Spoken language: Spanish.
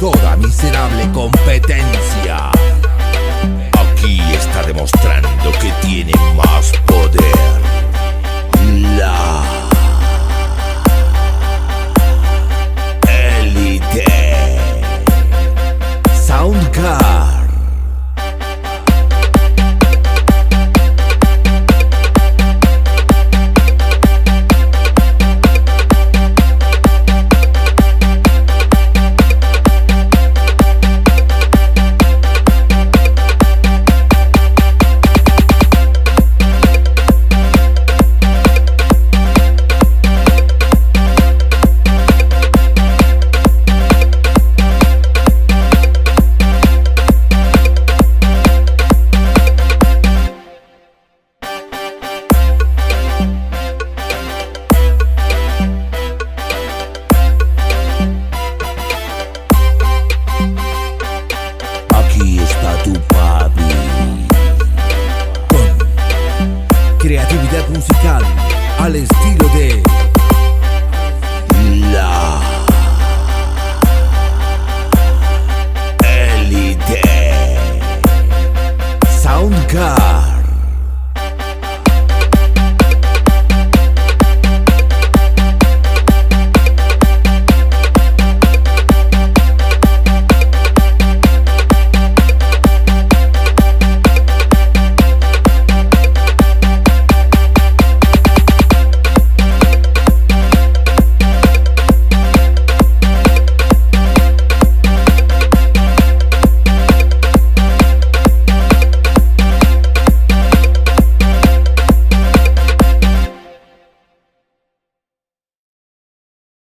toda miserable competencia. al estilo de La